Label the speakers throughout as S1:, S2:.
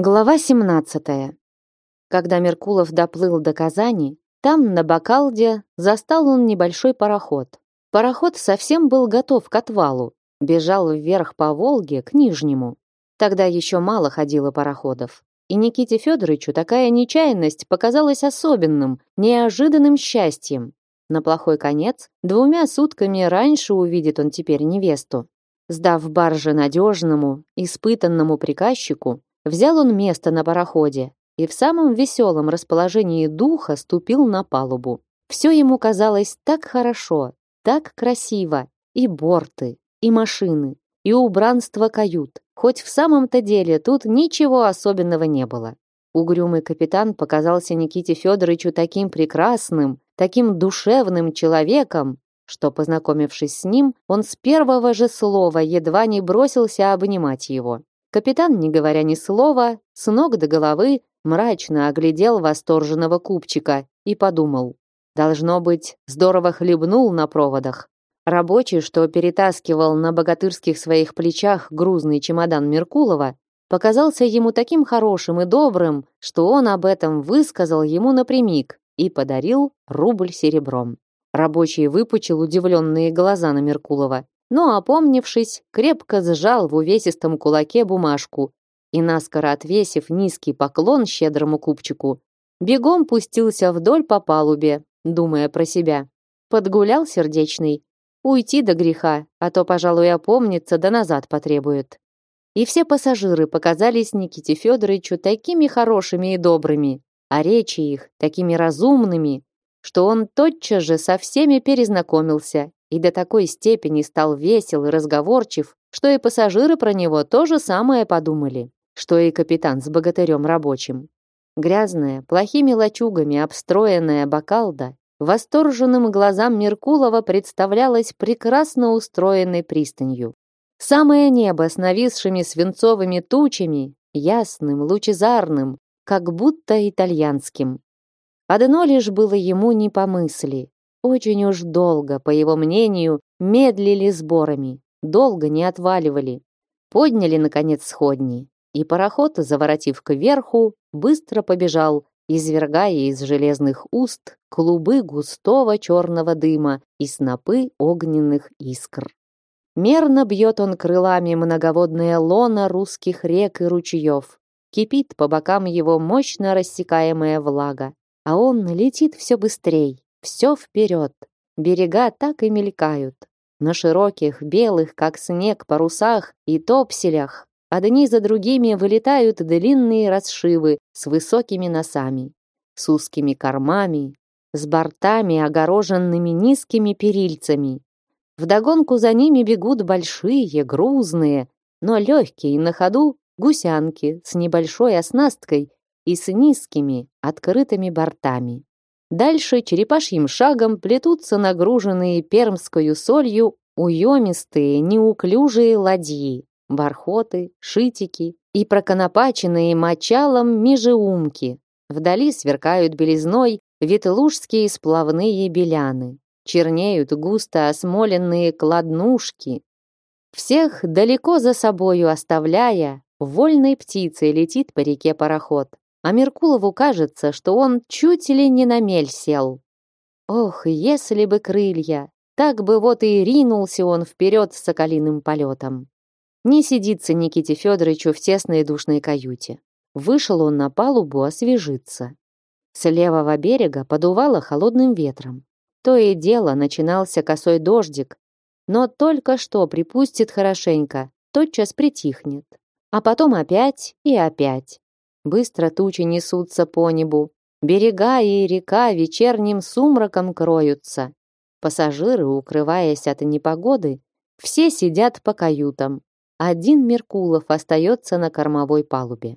S1: Глава 17. Когда Меркулов доплыл до Казани, там, на Бакалде, застал он небольшой пароход. Пароход совсем был готов к отвалу, бежал вверх по Волге к Нижнему. Тогда еще мало ходило пароходов. И Никите Федоровичу такая нечаянность показалась особенным, неожиданным счастьем. На плохой конец двумя сутками раньше увидит он теперь невесту. Сдав барже надежному, испытанному приказчику, Взял он место на пароходе и в самом веселом расположении духа ступил на палубу. Все ему казалось так хорошо, так красиво. И борты, и машины, и убранство кают. Хоть в самом-то деле тут ничего особенного не было. Угрюмый капитан показался Никите Федоровичу таким прекрасным, таким душевным человеком, что, познакомившись с ним, он с первого же слова едва не бросился обнимать его. Капитан, не говоря ни слова, с ног до головы мрачно оглядел восторженного купчика и подумал. Должно быть, здорово хлебнул на проводах. Рабочий, что перетаскивал на богатырских своих плечах грузный чемодан Меркулова, показался ему таким хорошим и добрым, что он об этом высказал ему напрямик и подарил рубль серебром. Рабочий выпучил удивленные глаза на Меркулова но, опомнившись, крепко сжал в увесистом кулаке бумажку и, наскоро отвесив низкий поклон щедрому купчику, бегом пустился вдоль по палубе, думая про себя. Подгулял сердечный. Уйти до греха, а то, пожалуй, опомнится, да назад потребует. И все пассажиры показались Никите Федоровичу такими хорошими и добрыми, а речи их такими разумными, что он тотчас же со всеми перезнакомился и до такой степени стал весел и разговорчив, что и пассажиры про него то же самое подумали, что и капитан с богатырем рабочим. Грязная, плохими лачугами обстроенная бакалда восторженным глазам Меркулова представлялась прекрасно устроенной пристанью. Самое небо с нависшими свинцовыми тучами, ясным, лучезарным, как будто итальянским. Одно лишь было ему не по мысли. Очень уж долго, по его мнению, медлили сборами, долго не отваливали. Подняли, наконец, сходни, и пароход, заворотив кверху, быстро побежал, извергая из железных уст клубы густого черного дыма и снопы огненных искр. Мерно бьет он крылами многоводное лоно русских рек и ручьев. Кипит по бокам его мощно рассекаемая влага, а он летит все быстрей, все вперед. Берега так и мелькают. На широких, белых, как снег, парусах и топселях одни за другими вылетают длинные расшивы с высокими носами, с узкими кормами, с бортами, огороженными низкими перильцами. Вдогонку за ними бегут большие, грузные, но легкие на ходу гусянки с небольшой оснасткой и с низкими, открытыми бортами. Дальше черепашьим шагом плетутся нагруженные пермскую солью уемистые, неуклюжие ладьи, бархоты, шитики и проконопаченные мочалом межеумки. Вдали сверкают белизной ветлужские сплавные беляны. Чернеют густо осмоленные кладнушки. Всех далеко за собою оставляя, вольной птицей летит по реке пароход а Меркулову кажется, что он чуть ли не на мель сел. Ох, если бы крылья! Так бы вот и ринулся он вперед с соколиным полетом. Не сидится Никите Федоровичу в тесной душной каюте. Вышел он на палубу освежиться. С левого берега подувало холодным ветром. То и дело начинался косой дождик, но только что припустит хорошенько, тотчас притихнет. А потом опять и опять. Быстро тучи несутся по небу. Берега и река вечерним сумраком кроются. Пассажиры, укрываясь от непогоды, все сидят по каютам. Один Меркулов остается на кормовой палубе.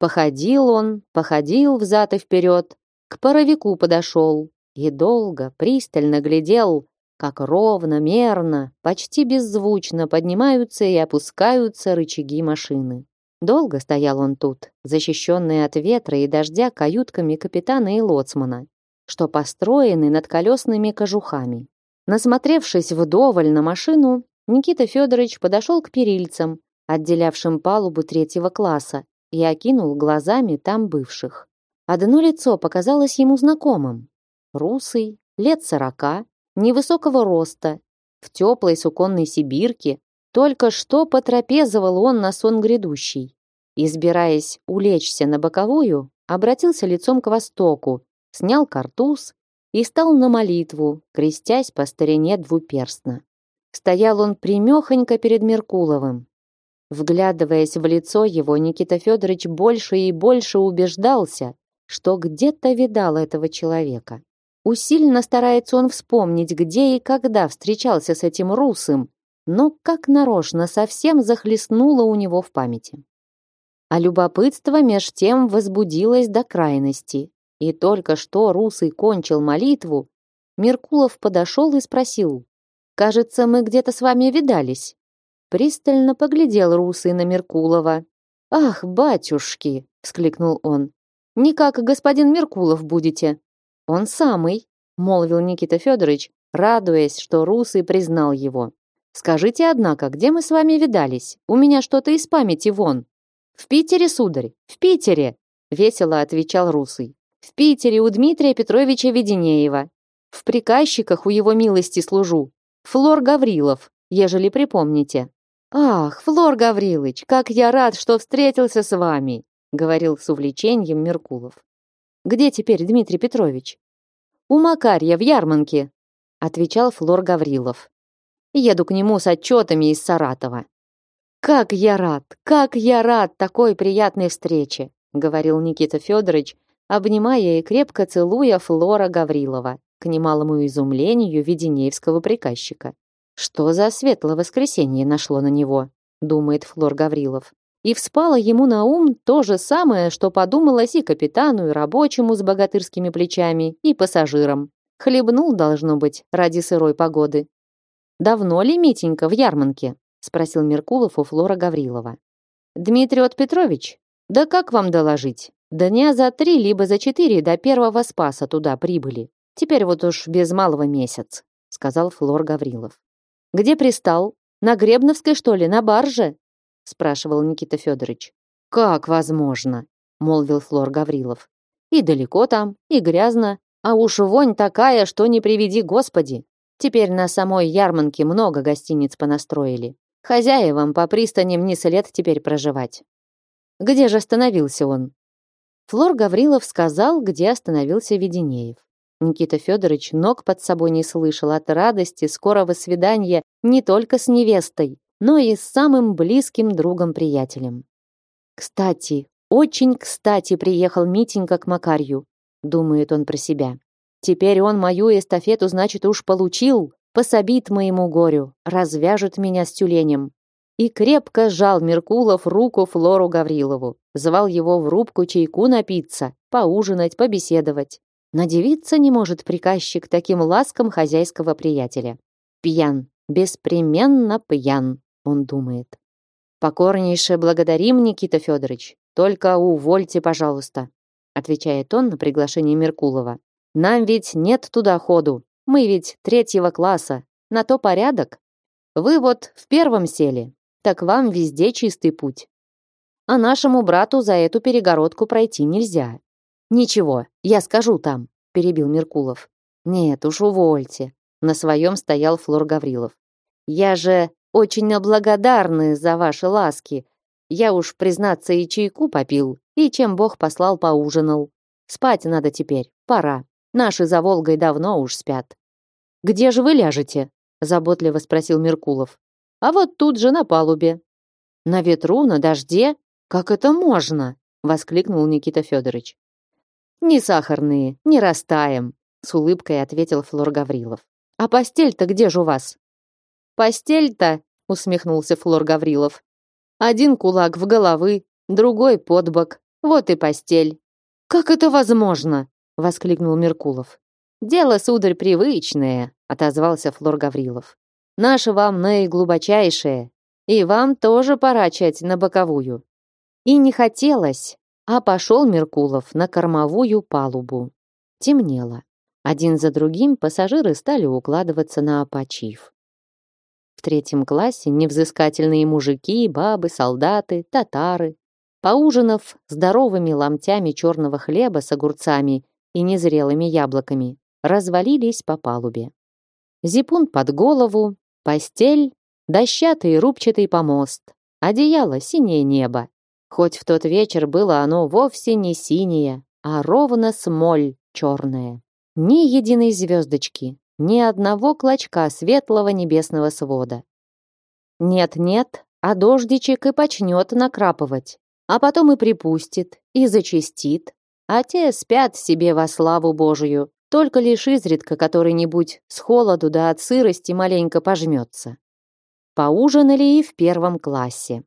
S1: Походил он, походил взад и вперед, к паровику подошел и долго, пристально глядел, как ровно, мерно, почти беззвучно поднимаются и опускаются рычаги машины. Долго стоял он тут, защищенный от ветра и дождя каютками капитана и лоцмана, что построены над колесными кожухами. Насмотревшись вдоволь на машину, Никита Федорович подошел к перильцам, отделявшим палубу третьего класса, и окинул глазами там бывших. Одно лицо показалось ему знакомым. Русый, лет сорока, невысокого роста, в теплой суконной сибирке, только что потрапезовал он на сон грядущий. Избираясь улечься на боковую, обратился лицом к востоку, снял картуз и стал на молитву, крестясь по старине двуперстно. Стоял он примехонько перед Меркуловым. Вглядываясь в лицо его, Никита Федорович больше и больше убеждался, что где-то видал этого человека. Усиленно старается он вспомнить, где и когда встречался с этим русым, но как нарочно совсем захлестнуло у него в памяти. А любопытство меж тем возбудилось до крайности, и только что русый кончил молитву, Меркулов подошел и спросил, «Кажется, мы где-то с вами видались». Пристально поглядел русый на Меркулова. «Ах, батюшки!» — вскликнул он. «Не как господин Меркулов будете». «Он самый», — молвил Никита Федорович, радуясь, что русый признал его. «Скажите, однако, где мы с вами видались? У меня что-то из памяти вон». «В Питере, сударь, в Питере!» — весело отвечал русый. «В Питере у Дмитрия Петровича Веденеева. В приказчиках у его милости служу. Флор Гаврилов, ежели припомните». «Ах, Флор Гаврилович, как я рад, что встретился с вами!» — говорил с увлечением Меркулов. «Где теперь Дмитрий Петрович?» «У Макарья в Ярманке», — отвечал Флор Гаврилов. «Еду к нему с отчетами из Саратова». «Как я рад, как я рад такой приятной встрече!» говорил Никита Федорович, обнимая и крепко целуя Флора Гаврилова, к немалому изумлению Веденеевского приказчика. «Что за светлое воскресенье нашло на него?» думает Флор Гаврилов. И вспало ему на ум то же самое, что подумалось и капитану, и рабочему с богатырскими плечами, и пассажирам. Хлебнул, должно быть, ради сырой погоды. «Давно ли Митенька в Ярманке?» спросил Меркулов у Флора Гаврилова. Дмитрий от Петрович, да как вам доложить? Дня за три либо за четыре до первого спаса туда прибыли. Теперь вот уж без малого месяц, сказал Флор Гаврилов. Где пристал? На Гребновской, что ли, на барже? спрашивал Никита Федорович. Как возможно? молвил Флор Гаврилов. И далеко там, и грязно, а уж вонь такая, что не приведи Господи. Теперь на самой Ярманке много гостиниц понастроили. Хозяевам по пристаням не след теперь проживать. Где же остановился он? Флор Гаврилов сказал, где остановился Веденеев. Никита Федорович ног под собой не слышал от радости скорого свидания не только с невестой, но и с самым близким другом-приятелем. Кстати, очень кстати приехал Митенька к Макарью, думает он про себя. Теперь он мою эстафету, значит, уж получил, пособит моему горю, развяжет меня с тюленем. И крепко сжал Меркулов руку Флору Гаврилову, звал его в рубку чайку напиться, поужинать, побеседовать. Надевиться не может приказчик таким ласкам хозяйского приятеля. Пьян, беспременно пьян, он думает. Покорнейше благодарим, Никита Федорович. Только увольте, пожалуйста, отвечает он на приглашение Меркулова. Нам ведь нет туда ходу. Мы ведь третьего класса. На то порядок. Вы вот в первом сели. Так вам везде чистый путь. А нашему брату за эту перегородку пройти нельзя. Ничего, я скажу там, перебил Меркулов. Нет уж, увольте. На своем стоял Флор Гаврилов. Я же очень благодарны за ваши ласки. Я уж, признаться, и чайку попил, и чем Бог послал, поужинал. Спать надо теперь, пора. Наши за Волгой давно уж спят. Где же вы ляжете? заботливо спросил Меркулов. А вот тут же на палубе. На ветру, на дожде? Как это можно? воскликнул Никита Федорович. Не сахарные, не растаем, с улыбкой ответил Флор Гаврилов. А постель-то где же у вас? Постель-то, усмехнулся Флор Гаврилов. Один кулак в головы, другой под бок. Вот и постель. Как это возможно? Воскликнул Меркулов. Дело, сударь, привычное, отозвался Флор Гаврилов. Наше вам наиглубочайшее, и вам тоже пора чать на боковую. И не хотелось, а пошел Меркулов на кормовую палубу. Темнело. Один за другим пассажиры стали укладываться на опочив. В третьем классе невзыскательные мужики, бабы, солдаты, татары Поужинав здоровыми ломтями черного хлеба с огурцами и незрелыми яблоками, развалились по палубе. Зипун под голову, постель, дощатый рубчатый помост, одеяло синее небо. Хоть в тот вечер было оно вовсе не синее, а ровно смоль черная. Ни единой звездочки, ни одного клочка светлого небесного свода. Нет-нет, а дождичек и почнет накрапывать, а потом и припустит, и зачастит, а те спят себе во славу Божию, только лишь изредка который-нибудь с холоду да от сырости маленько пожмется. Поужинали и в первом классе.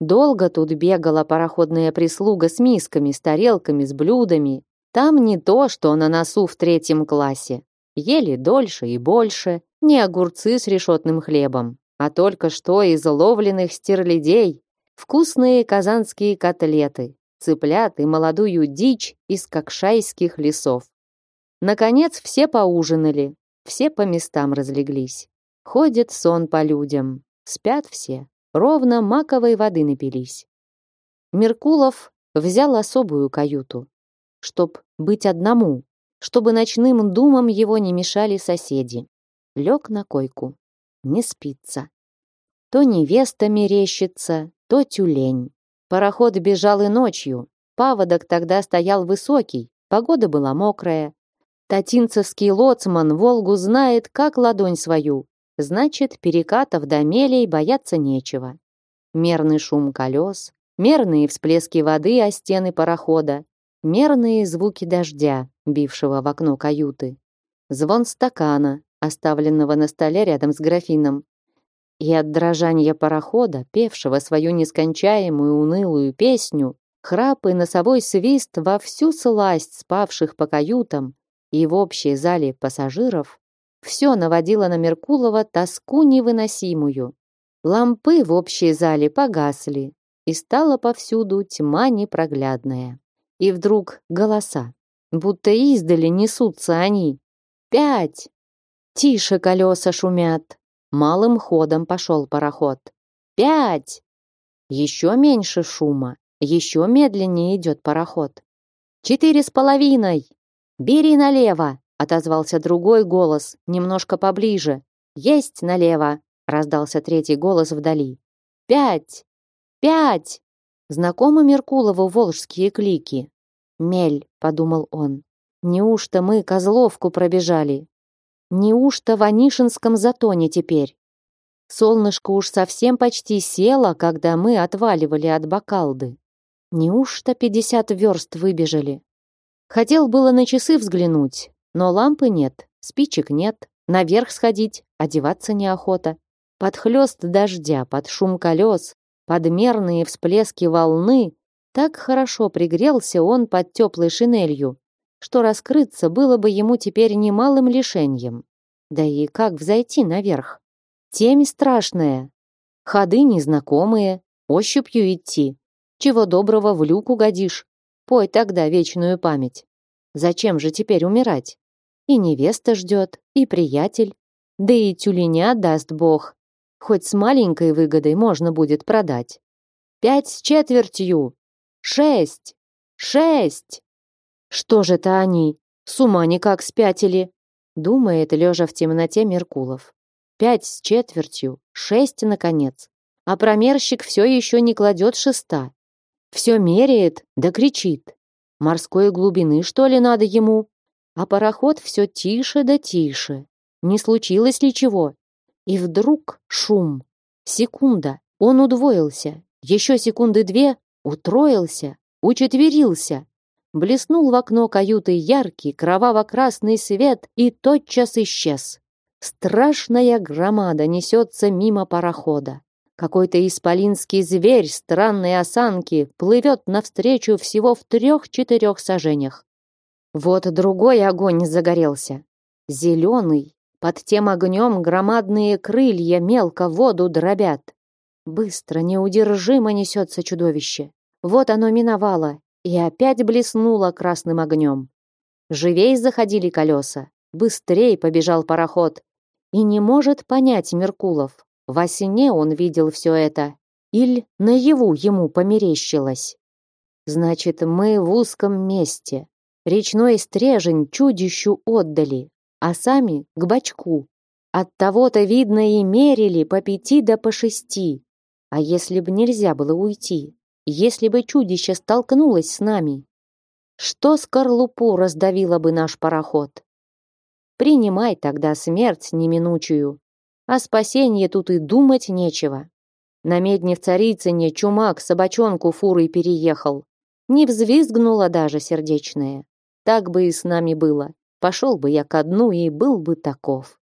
S1: Долго тут бегала пароходная прислуга с мисками, с тарелками, с блюдами. Там не то, что на носу в третьем классе. Ели дольше и больше, не огурцы с решетным хлебом, а только что из ловленных стерлядей, вкусные казанские котлеты, цыплят и молодую дичь из кокшайских лесов. Наконец все поужинали, все по местам разлеглись. Ходит сон по людям, спят все, ровно маковой воды напились. Меркулов взял особую каюту, чтоб быть одному, чтобы ночным думам его не мешали соседи. Лег на койку. Не спится. То невеста мерещится, то тюлень. Пароход бежал и ночью. Паводок тогда стоял высокий, погода была мокрая. Татинцевский лоцман Волгу знает, как ладонь свою. Значит, перекатов до мелей бояться нечего. Мерный шум колес, мерные всплески воды о стены парохода, мерные звуки дождя, бившего в окно каюты, звон стакана, оставленного на столе рядом с графином, и от дрожания парохода, певшего свою нескончаемую унылую песню, храп и носовой свист во всю сласть спавших по каютам и в общей зале пассажиров, все наводило на Меркулова тоску невыносимую. Лампы в общей зале погасли, и стала повсюду тьма непроглядная. И вдруг голоса, будто издали несутся они. «Пять!» Тише колеса шумят. Малым ходом пошел пароход. «Пять!» Еще меньше шума, еще медленнее идет пароход. «Четыре с половиной!» «Бери налево!» — отозвался другой голос, немножко поближе. «Есть налево!» — раздался третий голос вдали. «Пять! Пять!» Знакомы Меркулову волжские клики. «Мель», — подумал он, — «неужто мы Козловку пробежали? Неужто в Анишинском затоне теперь?» Солнышко уж совсем почти село, когда мы отваливали от Бакалды. Неужто пятьдесят верст выбежали? Хотел было на часы взглянуть, но лампы нет, спичек нет, наверх сходить, одеваться неохота. Под хлёст дождя, под шум колес, подмерные всплески волны, так хорошо пригрелся он под теплой шинелью, что раскрыться было бы ему теперь немалым лишением. Да и как взойти наверх? Темь страшная. Ходы незнакомые, ощупью идти. Чего доброго в люк угодишь. Пой тогда вечную память. Зачем же теперь умирать? И невеста ждет, и приятель. Да и тюленя даст бог. Хоть с маленькой выгодой можно будет продать. Пять с четвертью. Шесть. Шесть. Что же это они? С ума никак спятили. Думает, лежа в темноте Меркулов. Пять с четвертью. Шесть, наконец. А промерщик все еще не кладет шеста. Все меряет, да кричит. Морской глубины, что ли, надо ему? А пароход все тише да тише. Не случилось ли чего? И вдруг шум. Секунда. Он удвоился. Еще секунды две. Утроился. Учетверился. Блеснул в окно каюты яркий кроваво-красный свет и тотчас исчез. Страшная громада несется мимо парохода. Какой-то исполинский зверь странной осанки плывет навстречу всего в трех-четырех сажениях. Вот другой огонь загорелся. Зеленый, под тем огнем громадные крылья мелко воду дробят. Быстро, неудержимо несется чудовище. Вот оно миновало и опять блеснуло красным огнем. Живей заходили колеса, быстрее побежал пароход. И не может понять Меркулов, во сне он видел все это, или наяву ему померещилось. Значит, мы в узком месте. Речной стрежень чудищу отдали, а сами к бачку. От того-то, видно, и мерили по пяти да по шести. А если бы нельзя было уйти? Если бы чудище столкнулось с нами? Что скорлупу раздавило бы наш пароход? Принимай тогда смерть неминучую. О спасении тут и думать нечего. На медне в Царицыне чумак собачонку фурой переехал. Не взвизгнула даже сердечная. Так бы и с нами было. Пошел бы я ко дну и был бы таков.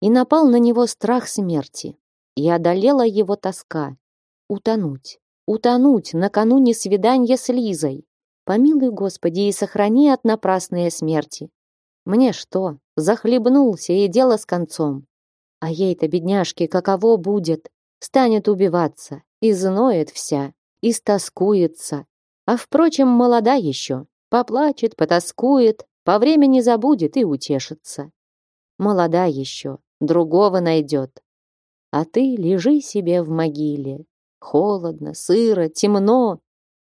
S1: И напал на него страх смерти. И одолела его тоска. Утонуть. Утонуть накануне свидания с Лизой. Помилуй, Господи, и сохрани от напрасной смерти. Мне что, захлебнулся и дело с концом. А ей-то, бедняжке, каково будет? Станет убиваться, и зноет вся, и стоскуется. А, впрочем, молода еще. Поплачет, потаскует, по времени забудет и утешится. Молода еще, другого найдет. А ты лежи себе в могиле. Холодно, сыро, темно.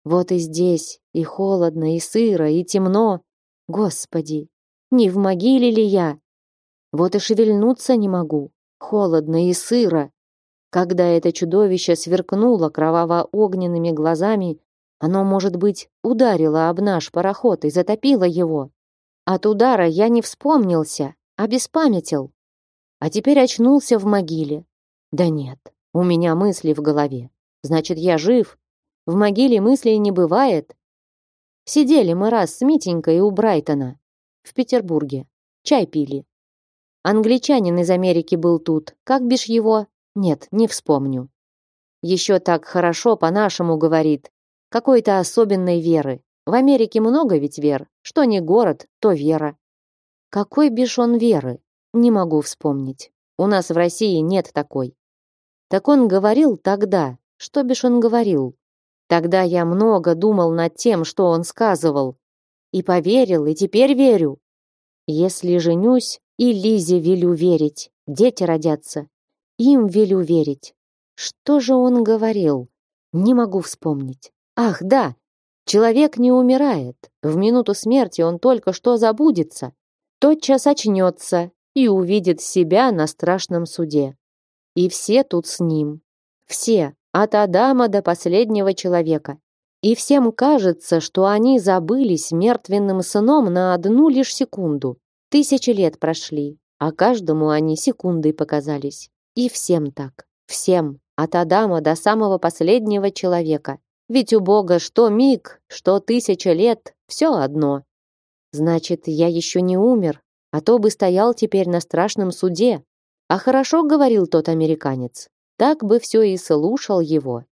S1: Вот и здесь и холодно, и сыро, и темно. Господи, не в могиле ли я? Вот и шевельнуться не могу. Холодно и сыро. Когда это чудовище сверкнуло кроваво-огненными глазами, оно, может быть, ударило об наш пароход и затопило его. От удара я не вспомнился, а беспамятил. А теперь очнулся в могиле. Да нет, у меня мысли в голове. Значит, я жив. В могиле мыслей не бывает. Сидели мы раз с Митенькой у Брайтона в Петербурге. Чай пили. Англичанин из Америки был тут. Как бишь его? Нет, не вспомню. Еще так хорошо по-нашему говорит. Какой-то особенной веры. В Америке много ведь вер. Что не город, то вера. Какой бишь он веры? Не могу вспомнить. У нас в России нет такой. Так он говорил тогда. Что бишь он говорил? Тогда я много думал над тем, что он сказывал. И поверил, и теперь верю. Если женюсь, и Лизе велю верить, дети родятся. Им велю верить. Что же он говорил? Не могу вспомнить. Ах, да, человек не умирает. В минуту смерти он только что забудется. Тотчас очнется и увидит себя на страшном суде. И все тут с ним. Все, от Адама до последнего человека. И всем кажется, что они забылись мертвенным сыном на одну лишь секунду. Тысячи лет прошли, а каждому они секундой показались. И всем так. Всем. От Адама до самого последнего человека. Ведь у Бога что миг, что тысяча лет, все одно. Значит, я еще не умер, а то бы стоял теперь на страшном суде. А хорошо говорил тот американец. Так бы все и слушал его.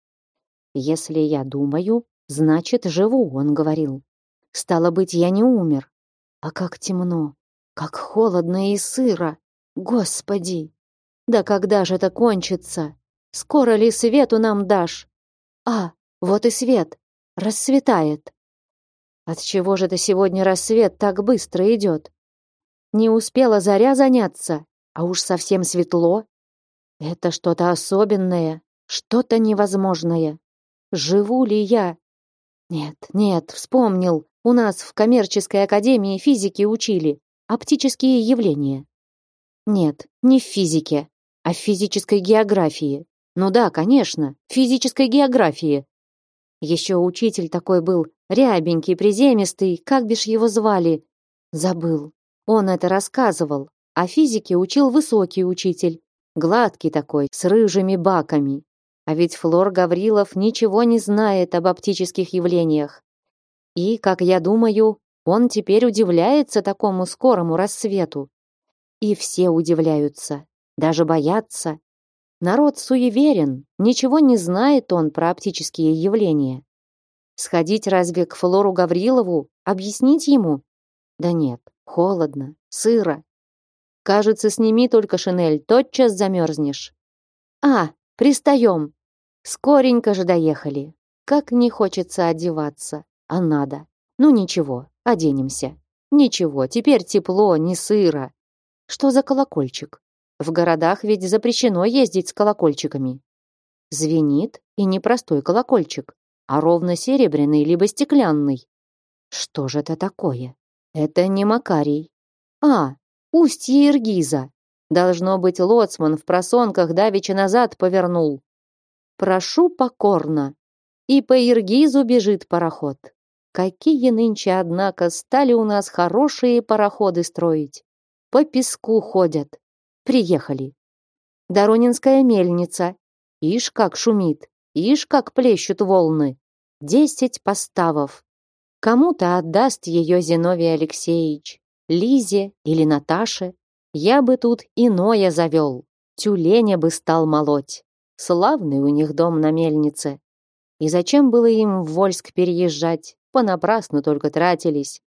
S1: Если я думаю, Значит, живу, он говорил. Стало быть, я не умер. А как темно, как холодно и сыро. Господи! Да когда же это кончится? Скоро ли свету нам дашь? А, вот и свет. Рассветает. От чего же это сегодня рассвет так быстро идет? Не успела заря заняться, а уж совсем светло. Это что-то особенное, что-то невозможное. Живу ли я? Нет, нет, вспомнил. У нас в коммерческой академии физики учили оптические явления. Нет, не в физике, а в физической географии. Ну да, конечно, физической географии. Еще учитель такой был, рябенький, приземистый, как бишь его звали? Забыл. Он это рассказывал. А физике учил высокий учитель, гладкий такой, с рыжими баками. А ведь Флор Гаврилов ничего не знает об оптических явлениях. И, как я думаю, он теперь удивляется такому скорому рассвету. И все удивляются, даже боятся. Народ суеверен, ничего не знает он про оптические явления. Сходить разве к Флору Гаврилову, объяснить ему? Да нет, холодно, сыро. Кажется, сними только шинель, тотчас замерзнешь. А, пристаем, Скоренько же доехали. Как не хочется одеваться, а надо. Ну ничего, оденемся. Ничего, теперь тепло, не сыро. Что за колокольчик? В городах ведь запрещено ездить с колокольчиками. Звенит и непростой колокольчик. а ровно серебряный либо стеклянный. Что же это такое? Это не Макарий. А, устье Иргиза. Должно быть, лоцман в просонках давеча назад повернул. Прошу покорно. И по Иргизу бежит пароход. Какие нынче, однако, стали у нас хорошие пароходы строить. По песку ходят. Приехали. Доронинская мельница. Ишь, как шумит. Ишь, как плещут волны. Десять поставов. Кому-то отдаст ее Зиновий Алексеевич. Лизе или Наташе. Я бы тут иное завел. Тюленя бы стал молоть. Славный у них дом на мельнице. И зачем было им в Вольск переезжать? Понапрасну только тратились.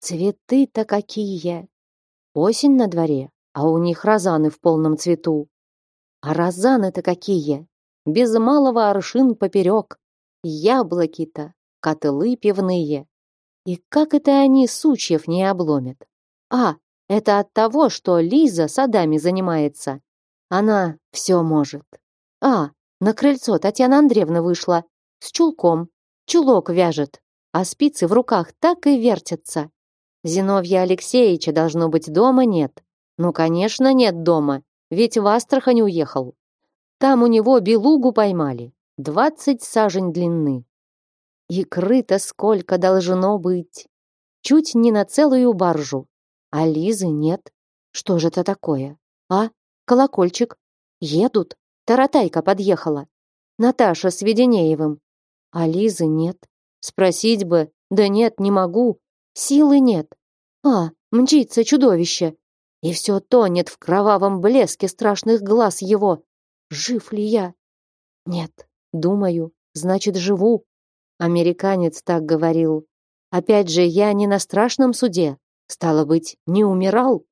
S1: Цветы-то какие! Осень на дворе, а у них розаны в полном цвету. А розаны-то какие! Без малого аршин поперек. Яблоки-то, котылы пивные. И как это они сучьев не обломят? А, это от того, что Лиза садами занимается. Она все может. А, на крыльцо Татьяна Андреевна вышла. С чулком. Чулок вяжет. А спицы в руках так и вертятся. Зиновья Алексеевича, должно быть, дома нет. Ну, конечно, нет дома. Ведь в Астрахань уехал. Там у него белугу поймали. Двадцать сажень длины. Икры-то сколько должно быть. Чуть не на целую баржу. А Лизы нет. Что же это такое? А? Колокольчик. Едут. Таратайка подъехала. Наташа с Веденеевым. А Лизы нет. Спросить бы. Да нет, не могу. Силы нет. А, мчится чудовище. И все тонет в кровавом блеске страшных глаз его. Жив ли я? Нет, думаю, значит, живу. Американец так говорил. Опять же, я не на страшном суде. Стало быть, не умирал?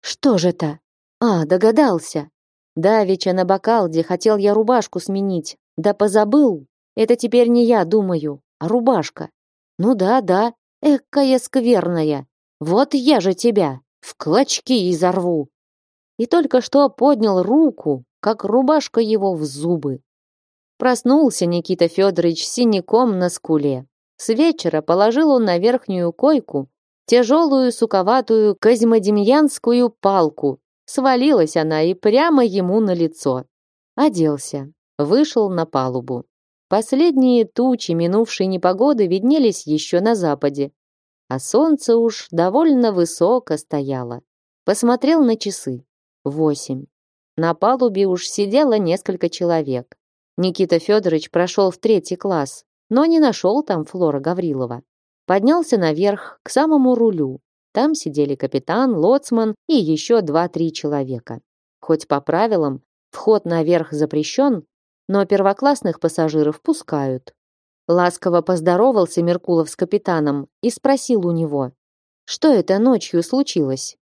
S1: Что же это? А, догадался. Давеча на бокалде хотел я рубашку сменить. Да позабыл. Это теперь не я думаю, а рубашка. Ну да, да, экая скверная. Вот я же тебя в клочки изорву. И только что поднял руку, как рубашка его в зубы. Проснулся Никита Федорович синяком на скуле. С вечера положил он на верхнюю койку тяжелую суковатую козьмодемьянскую палку. Свалилась она и прямо ему на лицо. Оделся, вышел на палубу. Последние тучи минувшей непогоды виднелись еще на западе, а солнце уж довольно высоко стояло. Посмотрел на часы. Восемь. На палубе уж сидело несколько человек. Никита Федорович прошел в третий класс, но не нашел там Флора Гаврилова. Поднялся наверх, к самому рулю. Там сидели капитан, лоцман и еще два-три человека. Хоть по правилам вход наверх запрещен, но первоклассных пассажиров пускают. Ласково поздоровался Меркулов с капитаном и спросил у него, что это ночью случилось.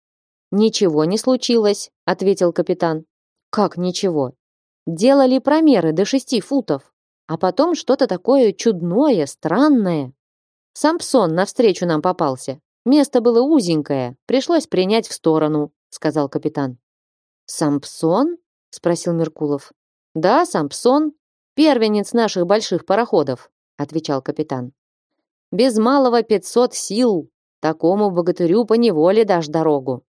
S1: «Ничего не случилось», — ответил капитан. «Как ничего?» «Делали промеры до шести футов, а потом что-то такое чудное, странное. Сампсон навстречу нам попался. Место было узенькое, пришлось принять в сторону, сказал капитан. Сампсон? спросил Меркулов. Да, Сампсон, первенец наших больших пароходов, отвечал капитан. Без малого пятьсот сил, такому богатырю по неволе дашь дорогу.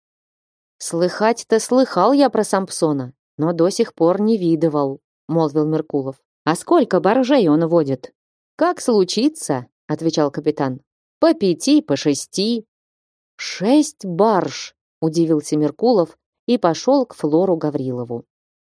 S1: Слыхать-то слыхал я про Сампсона, но до сих пор не видывал, молвил Меркулов. А сколько баржей он водит? Как случится, отвечал капитан. По пяти, по шести. Шесть барж, удивился Меркулов и пошел к Флору Гаврилову.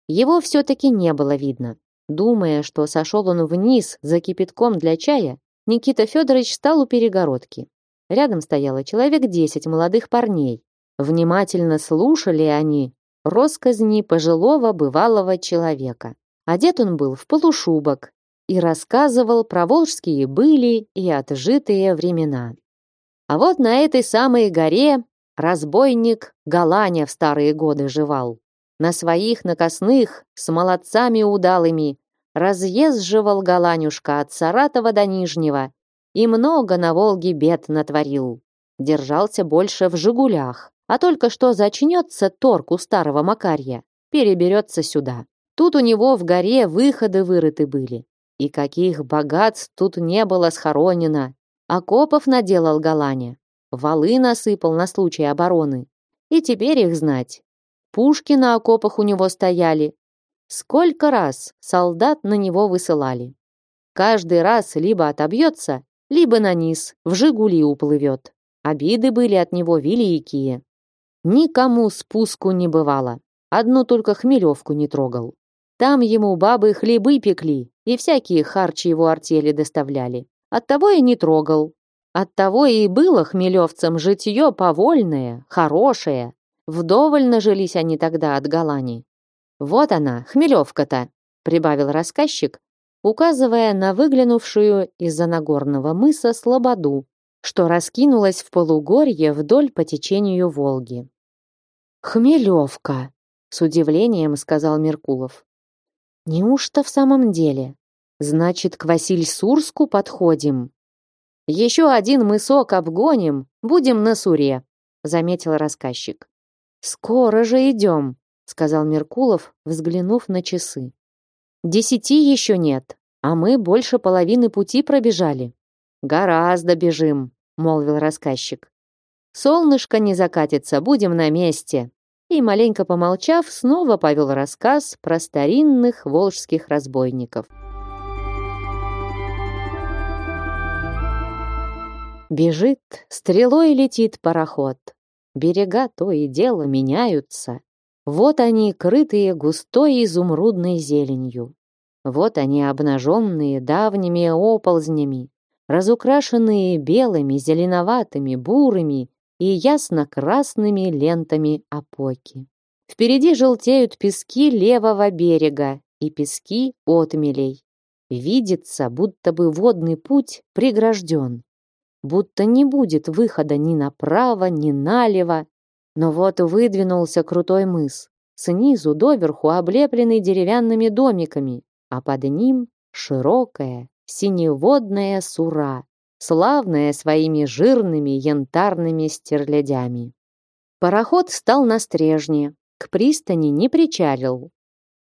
S1: Его все-таки не было видно. Думая, что сошел он вниз за кипятком для чая, Никита Федорович стал у перегородки. Рядом стояло человек десять молодых парней. Внимательно слушали они росказни пожилого бывалого человека. Одет он был в полушубок, и рассказывал про волжские были и отжитые времена. А вот на этой самой горе разбойник Галаня в старые годы жевал. На своих накосных с молодцами удалыми разъезживал Галанюшка от Саратова до Нижнего и много на Волге бед натворил. Держался больше в «Жигулях», а только что зачнется торг у старого Макарья, переберется сюда. Тут у него в горе выходы вырыты были И каких богатств тут не было схоронено. Окопов наделал Галане. Валы насыпал на случай обороны. И теперь их знать. Пушки на окопах у него стояли. Сколько раз солдат на него высылали. Каждый раз либо отобьется, либо на низ, в Жигули уплывет. Обиды были от него великие. Никому спуску не бывало. Одну только Хмелевку не трогал. Там ему бабы хлебы пекли и всякие харчи его артели доставляли. Оттого и не трогал. Оттого и было хмелевцам житье повольное, хорошее. Вдоволь нажились они тогда от Галани. «Вот она, хмелевка-то», — прибавил рассказчик, указывая на выглянувшую из-за Нагорного мыса слободу, что раскинулась в полугорье вдоль по течению Волги. «Хмелевка», — с удивлением сказал Меркулов. «Неужто в самом деле? Значит, к Василь-Сурску подходим?» «Еще один мысок обгоним, будем на Суре», — заметил рассказчик. «Скоро же идем», — сказал Меркулов, взглянув на часы. «Десяти еще нет, а мы больше половины пути пробежали». «Гораздо бежим», — молвил рассказчик. «Солнышко не закатится, будем на месте». И, маленько помолчав, снова повел рассказ про старинных волжских разбойников. Бежит, стрелой летит пароход. Берега то и дело меняются. Вот они, крытые густой изумрудной зеленью. Вот они, обнаженные давними оползнями, разукрашенные белыми, зеленоватыми, бурыми и ясно-красными лентами опоки. Впереди желтеют пески левого берега и пески отмелей. Видится, будто бы водный путь прегражден, будто не будет выхода ни направо, ни налево. Но вот выдвинулся крутой мыс, снизу доверху облепленный деревянными домиками, а под ним широкая, синеводная сура, славная своими жирными янтарными стерлядями. Пароход стал на стрежне, к пристани не причалил.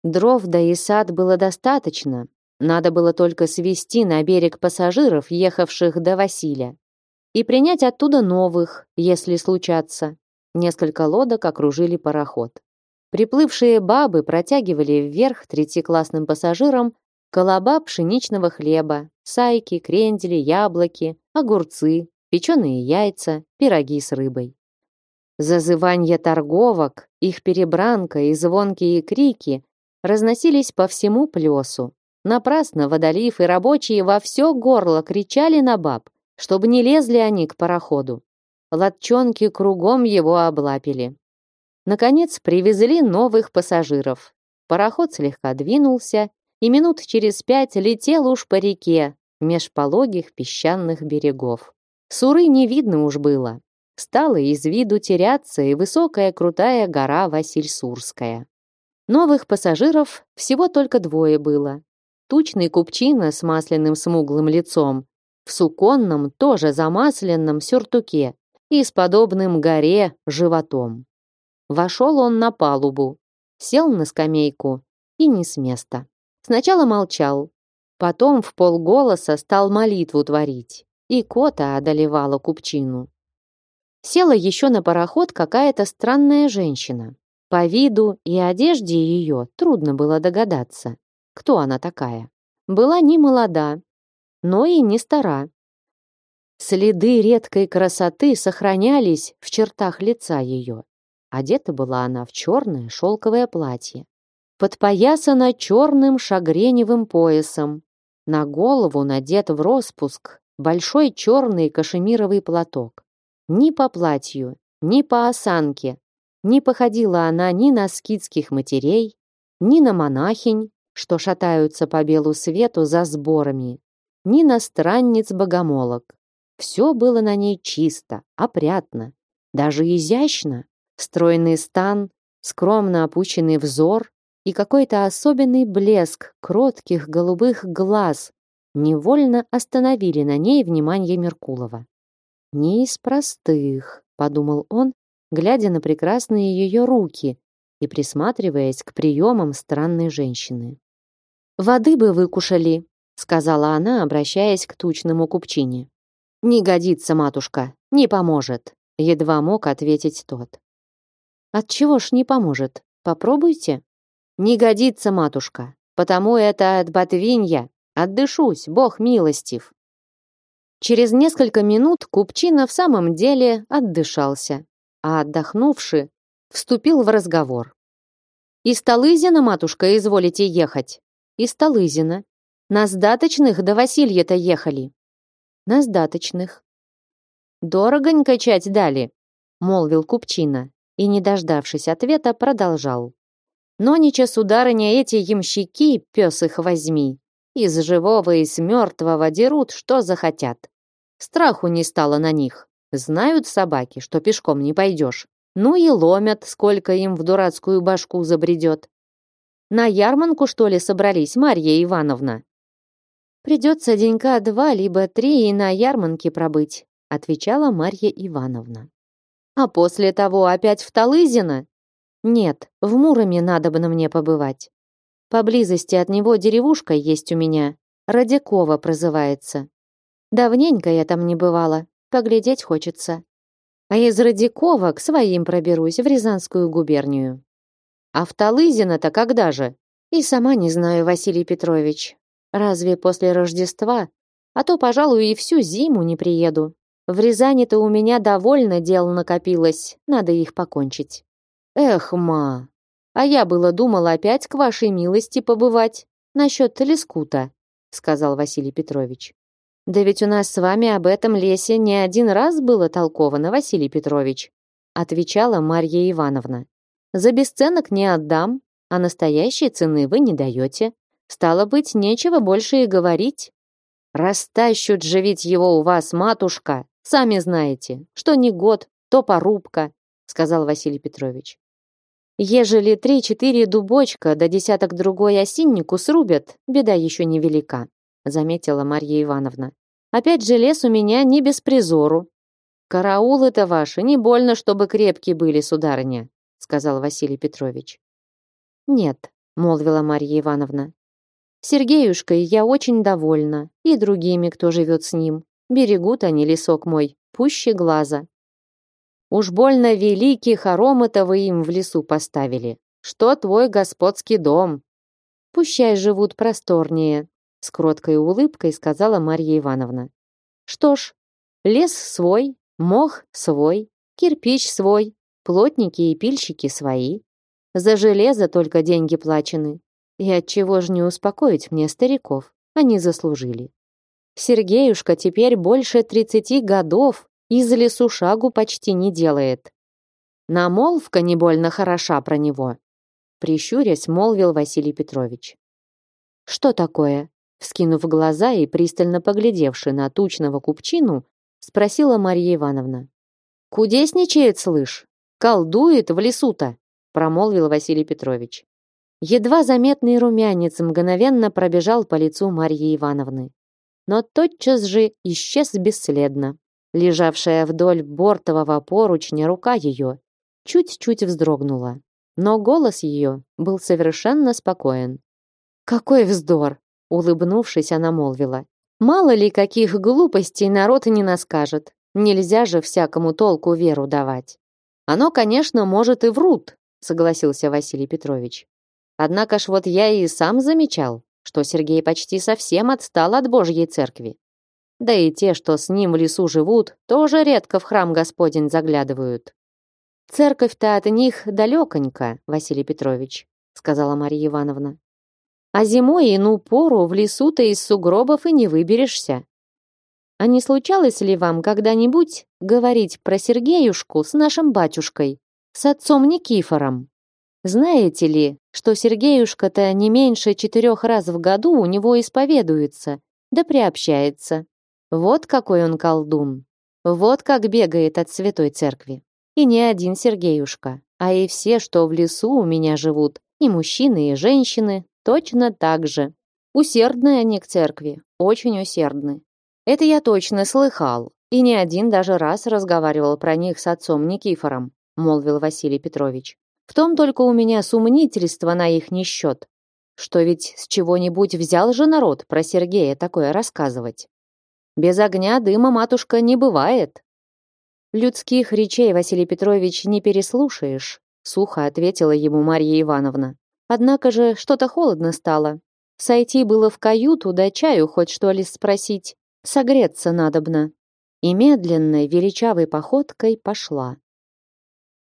S1: Дров да и сад было достаточно, надо было только свести на берег пассажиров, ехавших до Василия, и принять оттуда новых, если случатся. Несколько лодок окружили пароход. Приплывшие бабы протягивали вверх третьеклассным пассажирам колоба пшеничного хлеба, сайки, крендели, яблоки, огурцы, печеные яйца, пироги с рыбой. Зазыванье торговок, их перебранка и звонкие крики разносились по всему плесу. Напрасно водолив и рабочие во все горло кричали на баб, чтобы не лезли они к пароходу. Латчонки кругом его облапили. Наконец привезли новых пассажиров. Пароход слегка двинулся и минут через пять летел уж по реке, меж пологих песчаных берегов. Суры не видно уж было. Стала из виду теряться и высокая крутая гора Васильсурская. Новых пассажиров всего только двое было. Тучный купчина с масляным смуглым лицом, в суконном, тоже замасленном сюртуке и с подобным горе животом. Вошел он на палубу, сел на скамейку и не с места. Сначала молчал, потом в полголоса стал молитву творить, и кота одолевала купчину. Села еще на пароход какая-то странная женщина. По виду и одежде ее трудно было догадаться, кто она такая. Была не молода, но и не стара. Следы редкой красоты сохранялись в чертах лица ее. Одета была она в черное шелковое платье, подпоясана черным шагреневым поясом. На голову надет в распуск большой черный кашемировый платок. Ни по платью, ни по осанке не походила она ни на скидских матерей, ни на монахинь, что шатаются по белу свету за сборами, ни на странниц-богомолок. Все было на ней чисто, опрятно, даже изящно. Стройный стан, скромно опущенный взор, и какой-то особенный блеск кротких голубых глаз невольно остановили на ней внимание Меркулова. «Не из простых», — подумал он, глядя на прекрасные ее руки и присматриваясь к приемам странной женщины. «Воды бы выкушали», сказала она, обращаясь к тучному купчине. Не годится, матушка, не поможет, едва мог ответить тот. От чего ж не поможет? Попробуйте. Не годится, матушка, потому это от ботвинья. Отдышусь, Бог милостив. Через несколько минут Купчина в самом деле отдышался, а отдохнувши, вступил в разговор. «Из Талызина, матушка, изволите ехать?» «Из Талызина. На сдаточных до Василья-то ехали». «На сдаточных». «Дорогонько чать дали», — молвил Купчина, и, не дождавшись ответа, продолжал. «Но ничего, сударыня, эти ямщики, пес их возьми, из живого и с мертвого дерут, что захотят. Страху не стало на них. Знают собаки, что пешком не пойдешь. Ну и ломят, сколько им в дурацкую башку забредет. На ярманку, что ли, собрались, Марья Ивановна? Придется денька два, либо три и на ярманке пробыть, отвечала Марья Ивановна. А после того опять в Талызино? Нет, в Муроме надо бы на мне побывать. Поблизости от него деревушка есть у меня, Радякова прозывается. Давненько я там не бывала, поглядеть хочется. А из Радикова к своим проберусь в Рязанскую губернию. А в Талызино-то когда же? И сама не знаю, Василий Петрович. Разве после Рождества? А то, пожалуй, и всю зиму не приеду. В Рязани-то у меня довольно дел накопилось, надо их покончить. Эх, ма, а я было думала опять к вашей милости побывать насчет телескута, сказал Василий Петрович. Да ведь у нас с вами об этом лесе не один раз было толковано, Василий Петрович, отвечала Марья Ивановна. За бесценок не отдам, а настоящей цены вы не даете. Стало быть, нечего больше и говорить. Растащут же ведь его у вас, матушка, сами знаете, что не год, то порубка, сказал Василий Петрович. Ежели три-четыре дубочка да десяток другой осиннику срубят, беда еще не велика заметила Марья Ивановна. Опять же лес у меня не без призору. Караулы-то ваши не больно, чтобы крепкие были, сударыня, сказал Василий Петрович. Нет, молвила Марья Ивановна. Сергеюшкой я очень довольна, и другими, кто живет с ним. Берегут они лесок мой, пуще глаза. Уж больно великий хоромы-то вы им в лесу поставили. Что твой господский дом? Пущай живут просторнее, с кроткой улыбкой сказала Марья Ивановна. Что ж, лес свой, мох свой, кирпич свой, плотники и пильщики свои. За железо только деньги плачены. И от чего же не успокоить мне стариков? Они заслужили. Сергеюшка теперь больше тридцати годов из лесу шагу почти не делает. Намолвка не больно хороша про него. Прищурясь, молвил Василий Петрович. Что такое? Вскинув глаза и пристально поглядевши на тучного купчину, спросила Марья Ивановна. «Кудесничает, слышь? Колдует в лесу-то!» промолвил Василий Петрович. Едва заметный румянец мгновенно пробежал по лицу Марьи Ивановны. Но тотчас же исчез бесследно. Лежавшая вдоль бортового поручня рука ее чуть-чуть вздрогнула. Но голос ее был совершенно спокоен. «Какой вздор! Улыбнувшись, она молвила. «Мало ли каких глупостей народ не наскажет. Нельзя же всякому толку веру давать». «Оно, конечно, может и врут», согласился Василий Петрович. «Однако ж вот я и сам замечал, что Сергей почти совсем отстал от Божьей церкви. Да и те, что с ним в лесу живут, тоже редко в храм Господень заглядывают. Церковь-то от них далеконько, Василий Петрович, сказала Марья Ивановна. А зимой иную пору в лесу-то из сугробов и не выберешься. А не случалось ли вам когда-нибудь говорить про Сергеюшку с нашим батюшкой, с отцом Никифором? Знаете ли, что Сергеюшка-то не меньше четырех раз в году у него исповедуется, да приобщается. Вот какой он колдун. Вот как бегает от святой церкви. И не один Сергеюшка, а и все, что в лесу у меня живут, и мужчины, и женщины, Точно так же. Усердны они к церкви, очень усердны. Это я точно слыхал, и не один даже раз разговаривал про них с отцом Никифором, молвил Василий Петрович. В том только у меня сумнительство на их несчет. что ведь с чего-нибудь взял же народ про Сергея такое рассказывать. Без огня дыма, матушка, не бывает. Людских речей, Василий Петрович, не переслушаешь, сухо ответила ему Марья Ивановна. Однако же что-то холодно стало. Сойти было в каюту, да чаю хоть что ли спросить. Согреться надобно. И медленной, величавой походкой пошла.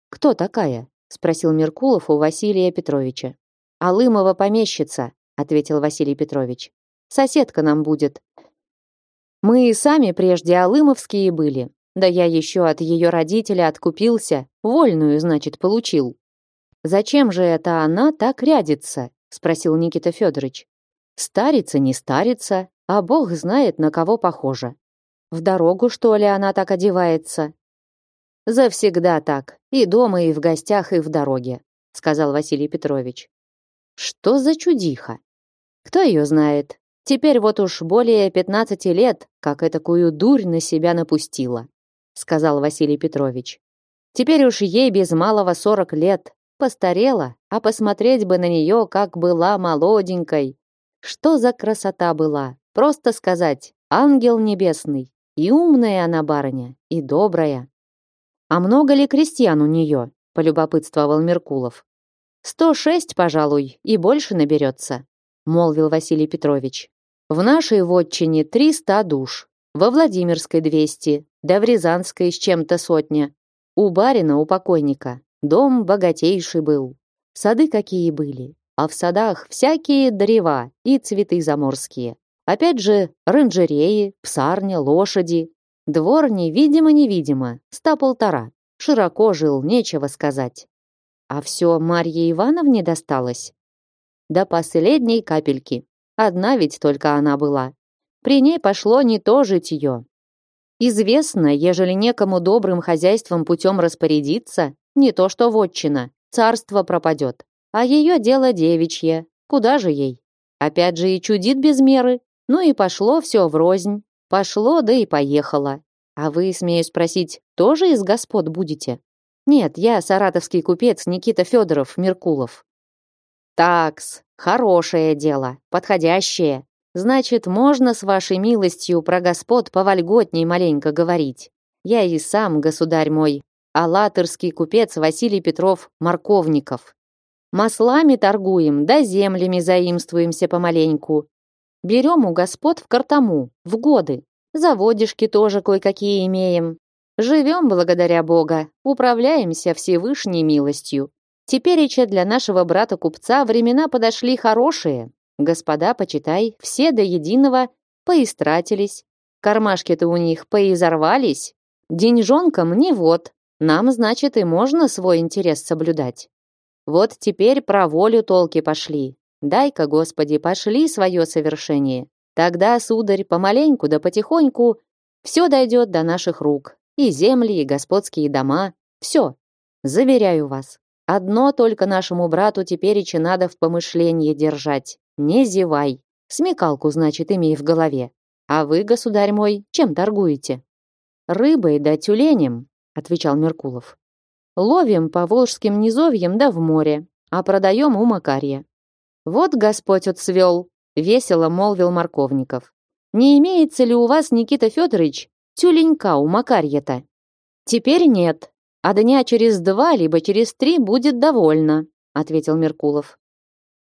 S1: «Кто такая?» — спросил Меркулов у Василия Петровича. «Алымова помещица», — ответил Василий Петрович. «Соседка нам будет. Мы и сами прежде алымовские были. Да я еще от ее родителя откупился, вольную, значит, получил». «Зачем же это она так рядится?» — спросил Никита Федорович. «Старится, не старится, а бог знает, на кого похожа. В дорогу, что ли, она так одевается?» «Завсегда так, и дома, и в гостях, и в дороге», — сказал Василий Петрович. Что за чудиха? Кто ее знает? Теперь вот уж более пятнадцати лет, как этакую дурь на себя напустила, сказал Василий Петрович. Теперь уж ей без малого сорок лет. Постарела, а посмотреть бы на нее, как была молоденькой. Что за красота была? Просто сказать, ангел небесный. И умная она барыня, и добрая. А много ли крестьян у нее? полюбопытствовал Меркулов. «Сто шесть, пожалуй, и больше наберется», — молвил Василий Петрович. «В нашей вотчине триста душ, во Владимирской двести, да в Рязанской с чем-то сотня. У барина, у покойника, дом богатейший был. Сады какие были, а в садах всякие древа и цветы заморские. Опять же, оранжереи, псарня, лошади. Двор невидимо-невидимо, ста полтора. Широко жил, нечего сказать. А все Марье Ивановне досталось? До последней капельки. Одна ведь только она была. При ней пошло не то житье. Известно, ежели некому добрым хозяйством путем распорядиться, не то что вотчина, царство пропадет. А ее дело девичье. Куда же ей? Опять же и чудит без меры. Ну и пошло все врознь. Пошло, да и поехало. А вы, смею спросить, тоже из господ будете? Нет, я саратовский купец Никита Федоров Меркулов. Такс, хорошее дело, подходящее. Значит, можно с вашей милостью про господ повольготней маленько говорить. Я и сам, государь мой, алатырский купец Василий Петров Марковников. Маслами торгуем, да землями заимствуемся помаленьку. Берем у господ в картаму, в годы. Заводишки тоже кое-какие имеем. Живем благодаря Бога, управляемся Всевышней милостью. Теперь еще для нашего брата-купца времена подошли хорошие. Господа, почитай, все до единого поистратились. Кармашки-то у них поизорвались. Деньжонкам не вот. Нам, значит, и можно свой интерес соблюдать. Вот теперь про волю толки пошли. Дай-ка, Господи, пошли свое совершение. Тогда, сударь, помаленьку да потихоньку все дойдет до наших рук. И земли, и господские дома. Все. Заверяю вас. Одно только нашему брату тепереча надо в помышлении держать. Не зевай. Смекалку, значит, имей в голове. А вы, государь мой, чем торгуете? Рыбой да тюленем, отвечал Меркулов. Ловим по волжским низовьям да в море, а продаем у Макарья. Вот Господь отсвел, весело молвил Марковников. Не имеется ли у вас, Никита Федорович, тюленька у Макарья-то? Теперь нет, а дня через два либо через три будет довольно, ответил Меркулов.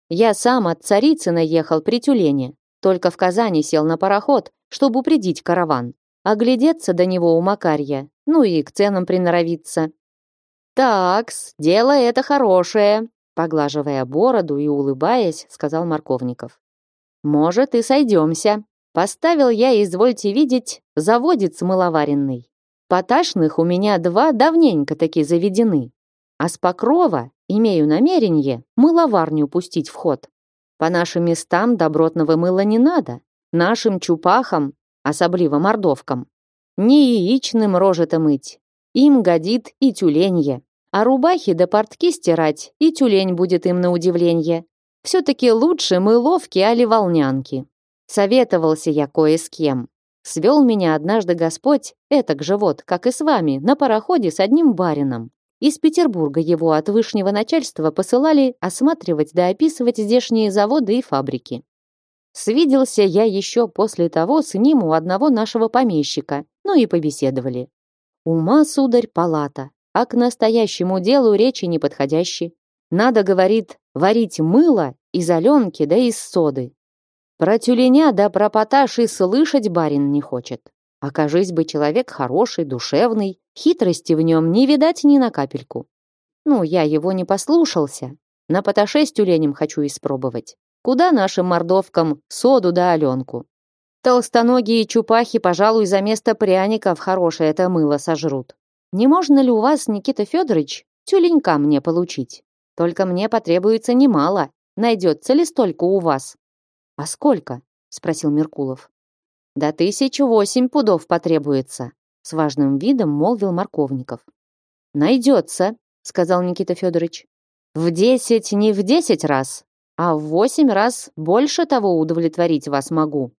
S1: Я сам от царицы наехал при тюлене, только в Казани сел на пароход, чтобы упредить караван, оглядеться до него у Макарья, ну и к ценам приноровиться. «Такс, дело это хорошее», поглаживая бороду и улыбаясь, сказал Марковников. «Может, и сойдемся», Поставил я, извольте видеть, заводец маловаренный. Поташных у меня два давненько таки заведены. А с Покрова имею намерение мыловарню пустить в ход. По нашим местам добротного мыла не надо. Нашим чупахам, особливо мордовкам, не яичным рожето мыть. Им годит и тюленье. А рубахи да портки стирать, и тюлень будет им на удивление. Все-таки лучше мыловки али волнянки. Советовался я кое с кем. Свел меня однажды Господь, этак же вот, как и с вами, на пароходе с одним барином. Из Петербурга его от вышнего начальства посылали осматривать да описывать здешние заводы и фабрики. Свиделся я еще после того с ним у одного нашего помещика, ну и побеседовали. Ума, сударь, палата, а к настоящему делу речи не подходящей. Надо, говорит, варить мыло из оленки да из соды. Про тюленя да про поташ и слышать барин не хочет. Окажись бы человек хороший, душевный, хитрости в нем не видать ни на капельку. Ну, я его не послушался. На поташе с тюленем хочу испробовать. Куда нашим мордовкам соду да оленку? Толстоногие чупахи, пожалуй, за место пряников хорошее это мыло сожрут. Не можно ли у вас, Никита Федорович, тюленька мне получить? Только мне потребуется немало. Найдется ли столько у вас? А сколько? Спросил Меркулов. Да тысячу восемь пудов потребуется, с важным видом молвил Марковников. Найдется, сказал Никита Федорович. В десять не в десять раз, а в восемь раз больше того удовлетворить вас могу.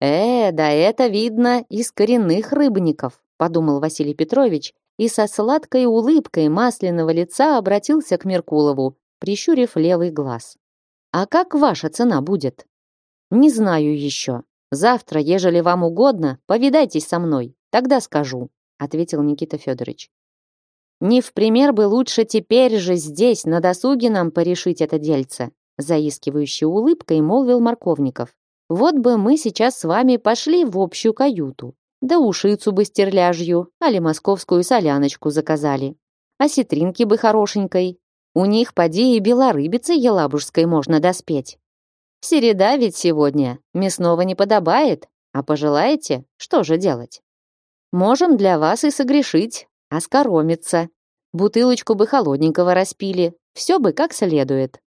S1: Э, да это видно из коренных рыбников, подумал Василий Петрович и со сладкой улыбкой масляного лица обратился к Меркулову, прищурив левый глаз. А как ваша цена будет? Не знаю еще, Завтра, ежели вам угодно, повидайтесь со мной, тогда скажу, ответил Никита Федорович. Не в пример бы лучше теперь же здесь, на досуге нам порешить это дельце, заискивающей улыбкой молвил Марковников. Вот бы мы сейчас с вами пошли в общую каюту, да ушицу бы стерляжью, али московскую соляночку заказали. А ситринки бы хорошенькой. У них поди и белорыбицы елабужской можно доспеть. Середа ведь сегодня, мясного не подобает, а пожелаете, что же делать? Можем для вас и согрешить, оскоромиться. Бутылочку бы холодненького распили, все бы как следует.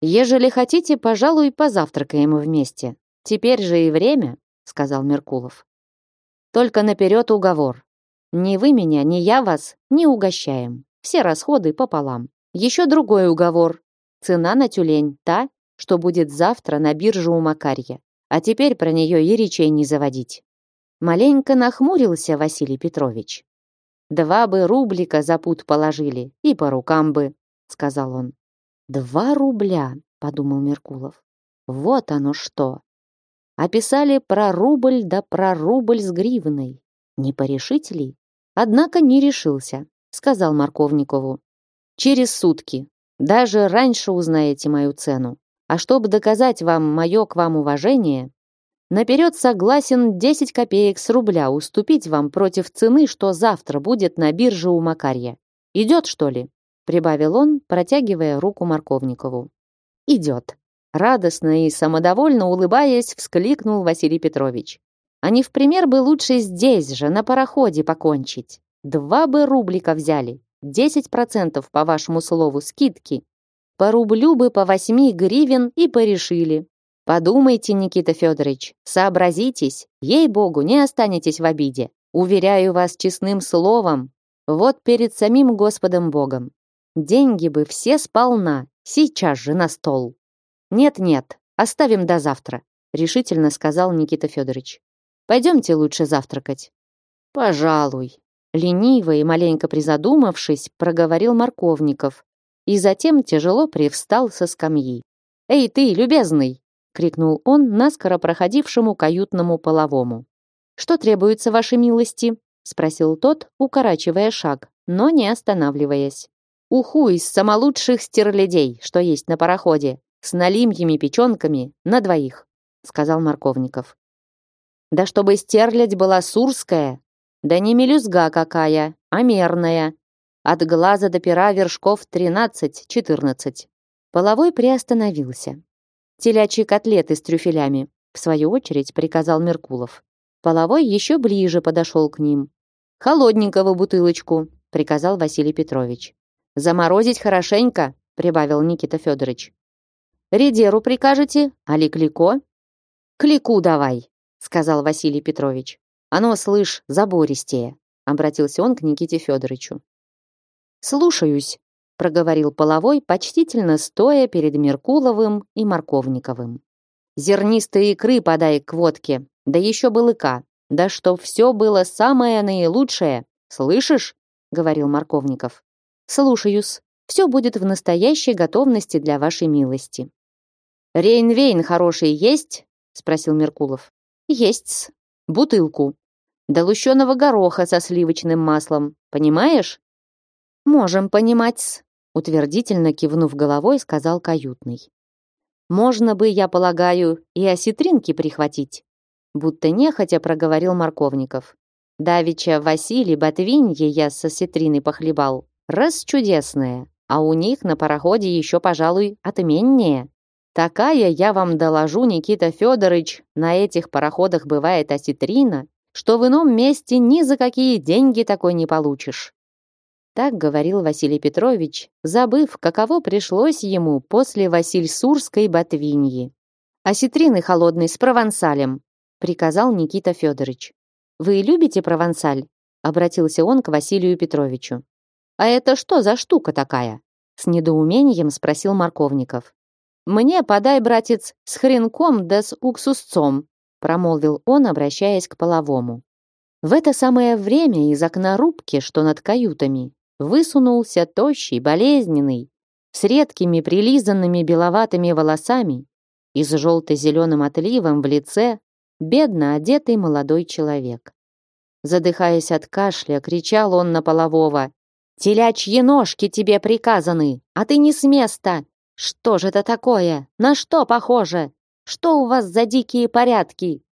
S1: Ежели хотите, пожалуй, позавтракаем вместе. Теперь же и время, сказал Меркулов. Только наперед уговор. Ни вы меня, ни я вас не угощаем. Все расходы пополам. Еще другой уговор. Цена на тюлень та, что будет завтра на бирже у Макарья. А теперь про нее и речей не заводить. Маленько нахмурился Василий Петрович. «Два бы рублика за путь положили, и по рукам бы», — сказал он. «Два рубля», — подумал Меркулов. «Вот оно что!» Описали про рубль да про рубль с гривной. Не порешить ли? Однако не решился, сказал Марковникову. Через сутки. Даже раньше узнаете мою цену. А чтобы доказать вам мое к вам уважение, наперед согласен 10 копеек с рубля уступить вам против цены, что завтра будет на бирже у Макарья. Идет, что ли?» прибавил он, протягивая руку Марковникову. «Идет». Радостно и самодовольно улыбаясь, вскликнул Василий Петрович. «А не в пример бы лучше здесь же, на пароходе, покончить. Два бы рублика взяли, десять процентов, по вашему слову, скидки, по рублю бы по восьми гривен и порешили. Подумайте, Никита Федорович, сообразитесь, ей-богу, не останетесь в обиде. Уверяю вас честным словом, вот перед самим Господом Богом. Деньги бы все сполна, сейчас же на стол. Нет-нет, оставим до завтра, решительно сказал Никита Федорович. Пойдемте лучше завтракать. Пожалуй. Лениво и маленько призадумавшись, проговорил Марковников, и затем тяжело привстал со скамьи. «Эй ты, любезный!» — крикнул он наскоро проходившему каютному половому. «Что требуется, вашей милости?» — спросил тот, укорачивая шаг, но не останавливаясь. «Уху из самолучших стерлядей, что есть на пароходе, с налимьями печенками на двоих», — сказал Марковников. «Да чтобы стерлядь была сурская, да не мелюзга какая, а мерная, от глаза до пера вершков 13-14. Половой приостановился. Телячьи котлеты с трюфелями, в свою очередь приказал Меркулов. Половой еще ближе подошел к ним. «Холодненького бутылочку», — приказал Василий Петрович. «Заморозить хорошенько», — прибавил Никита Федорович. «Редеру прикажете, али клико?» «Клику давай», — сказал Василий Петрович. «Оно, слышь, забористее», — обратился он к Никите Федоровичу. «Слушаюсь», — проговорил Половой, почтительно стоя перед Меркуловым и Марковниковым. «Зернистой икры подай к водке, да еще балыка, да чтоб все было самое наилучшее, слышишь?» — говорил Марковников. Слушаюсь. Все будет в настоящей готовности для вашей милости. Рейнвейн хороший есть? спросил Меркулов. Есть. Бутылку. До лущеного гороха со сливочным маслом. Понимаешь? Можем понимать. Утвердительно кивнув головой, сказал каютный. Можно бы, я полагаю, и осетринки прихватить. Будто нехотя проговорил Марковников. Давича Василий Ботвинье я с осетриной похлебал. Раз чудесная, а у них на пароходе еще, пожалуй, отменнее. Такая, я вам доложу, Никита Федорович, на этих пароходах бывает осетрина, что в ином месте ни за какие деньги такой не получишь. Так говорил Василий Петрович, забыв, каково пришлось ему после Васильсурской ботвиньи. «Осетрины холодный с провансалем», — приказал Никита Федорович. «Вы любите провансаль?» — обратился он к Василию Петровичу. «А это что за штука такая?» С недоумением спросил Марковников. «Мне подай, братец, с хренком да с уксусцом», промолвил он, обращаясь к половому. В это самое время из окна рубки, что над каютами, высунулся тощий, болезненный, с редкими прилизанными беловатыми волосами и с желто-зеленым отливом в лице, бедно одетый молодой человек. Задыхаясь от кашля, кричал он на полового. «Телячьи ножки тебе приказаны, а ты не с места! Что же это такое? На что похоже? Что у вас за дикие порядки?»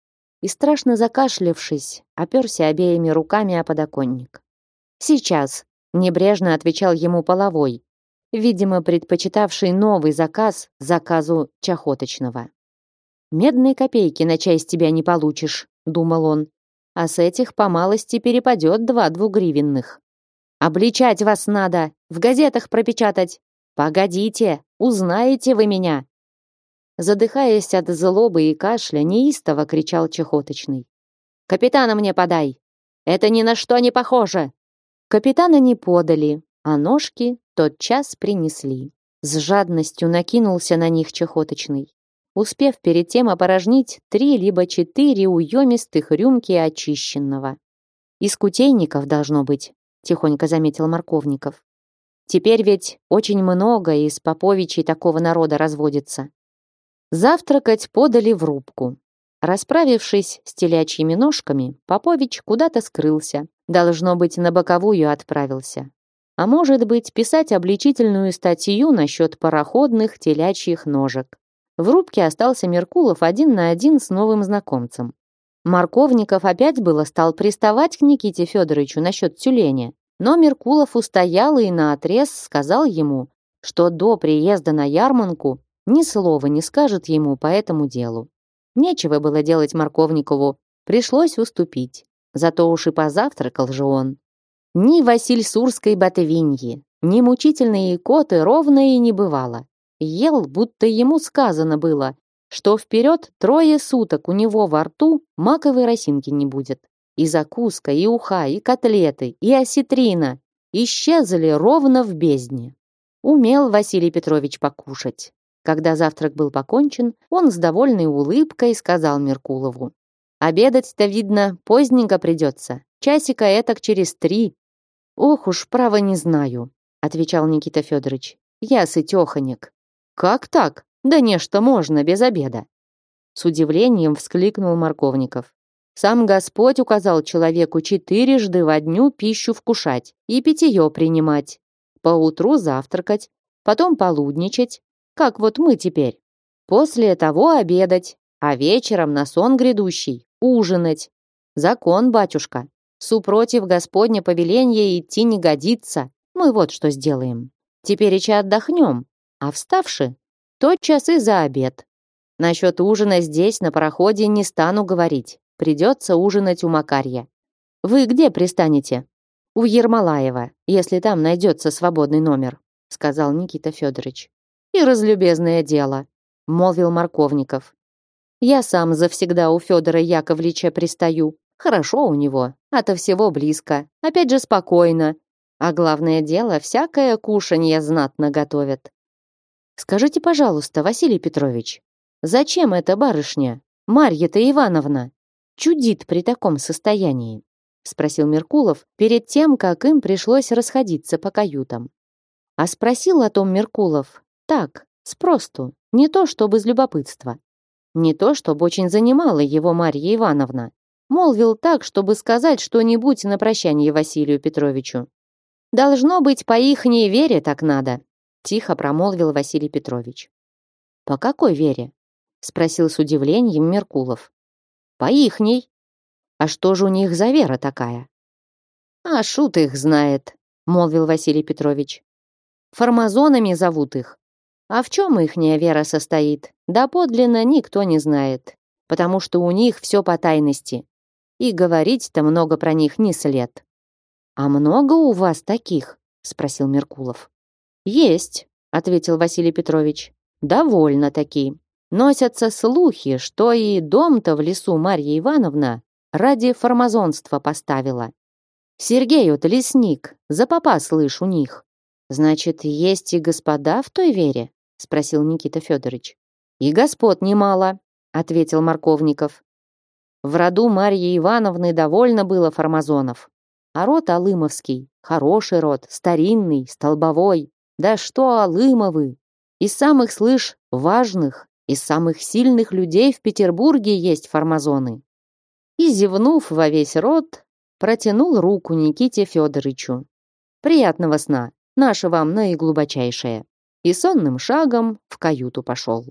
S1: И страшно закашлявшись, оперся обеими руками о подоконник. «Сейчас», — небрежно отвечал ему половой, видимо, предпочитавший новый заказ заказу чахоточного. «Медные копейки на чай с тебя не получишь», — думал он, «а с этих по малости перепадет два двугривенных». Обличать вас надо, в газетах пропечатать. Погодите, узнаете вы меня. Задыхаясь от злобы и кашля, неистово кричал чехоточный. Капитана мне подай. Это ни на что не похоже. Капитана не подали, а ножки тотчас принесли. С жадностью накинулся на них чехоточный, успев перед тем опорожнить три либо четыре уемистых рюмки очищенного. Из кутейников должно быть, тихонько заметил Марковников. Теперь ведь очень много из поповичей такого народа разводится. Завтракать подали в рубку. Расправившись с телячьими ножками, Попович куда-то скрылся. Должно быть, на боковую отправился. А может быть, писать обличительную статью насчет пароходных телячьих ножек. В рубке остался Меркулов один на один с новым знакомцем. Марковников опять было стал приставать к Никите Федоровичу насчет тюленя, но Меркулов устоял и наотрез сказал ему, что до приезда на ярманку ни слова не скажет ему по этому делу. Нечего было делать Марковникову, пришлось уступить. Зато уж и позавтракал же он. Ни Василь Сурской батвиньи, ни мучительные икоты ровно и не бывало. Ел, будто ему сказано было, что вперед трое суток у него во рту маковой росинки не будет. И закуска, и уха, и котлеты, и осетрина исчезли ровно в бездне. Умел Василий Петрович покушать. Когда завтрак был покончен, он с довольной улыбкой сказал Меркулову. «Обедать-то, видно, поздненько придется. Часика этак через три». «Ох уж, право не знаю», — отвечал Никита Федорович. «Я сытеханек». «Как так? Да нечто можно без обеда». С удивлением вскликнул Марковников. Сам Господь указал человеку четырежды во дню пищу вкушать и питье принимать. Поутру завтракать, потом полудничать, как вот мы теперь. После того обедать, а вечером на сон грядущий ужинать. Закон, батюшка. Супротив Господня повеления идти не годится. Мы вот что сделаем. Теперь еще отдохнем, а вставши, тотчас и за обед. Насчет ужина здесь, на пароходе, не стану говорить. Придется ужинать у Макарья. Вы где пристанете? У Ермолаева, если там найдется свободный номер, сказал Никита Федорович. И разлюбезное дело, молвил Марковников. Я сам завсегда у Федора Яковлевича пристаю. Хорошо у него, ото всего близко, опять же спокойно. А главное дело, всякое кушанье знатно готовят. Скажите, пожалуйста, Василий Петрович, зачем эта барышня, Марья-то Ивановна, чудит при таком состоянии? Спросил Меркулов перед тем, как им пришлось расходиться по каютам. А спросил о том Меркулов так, спросту, не то чтобы из любопытства. Не то чтобы очень занимала его Марья Ивановна. Молвил так, чтобы сказать что-нибудь на прощание Василию Петровичу. «Должно быть, по ихней вере так надо», тихо промолвил Василий Петрович. «По какой вере?» спросил с удивлением Меркулов. «По ихней. А что же у них за вера такая?» «А шут их знает», молвил Василий Петрович. Формазонами зовут их. А в чем ихняя вера состоит? Да подлинно никто не знает, потому что у них все по тайности. И говорить-то много про них не след. «А много у вас таких?» — спросил Меркулов. «Есть», — ответил Василий Петрович. «Довольно таки. Носятся слухи, что и дом-то в лесу Марья Ивановна ради формазонства поставила. Сергей-то лесник, за попа слышь у них. Значит, есть и господа в той вере? Спросил Никита Федорович. И господ немало, ответил Марковников. В роду Марьи Ивановны довольно было формазонов. А род Алымовский, хороший род, старинный, столбовой. Да что Алымовы? Из самых, слышь, важных, из самых сильных людей в Петербурге есть формазоны. И, зевнув во весь рот, протянул руку Никите Федоровичу. «Приятного сна!» наше вам наиглубочайшее. И сонным шагом в каюту пошел.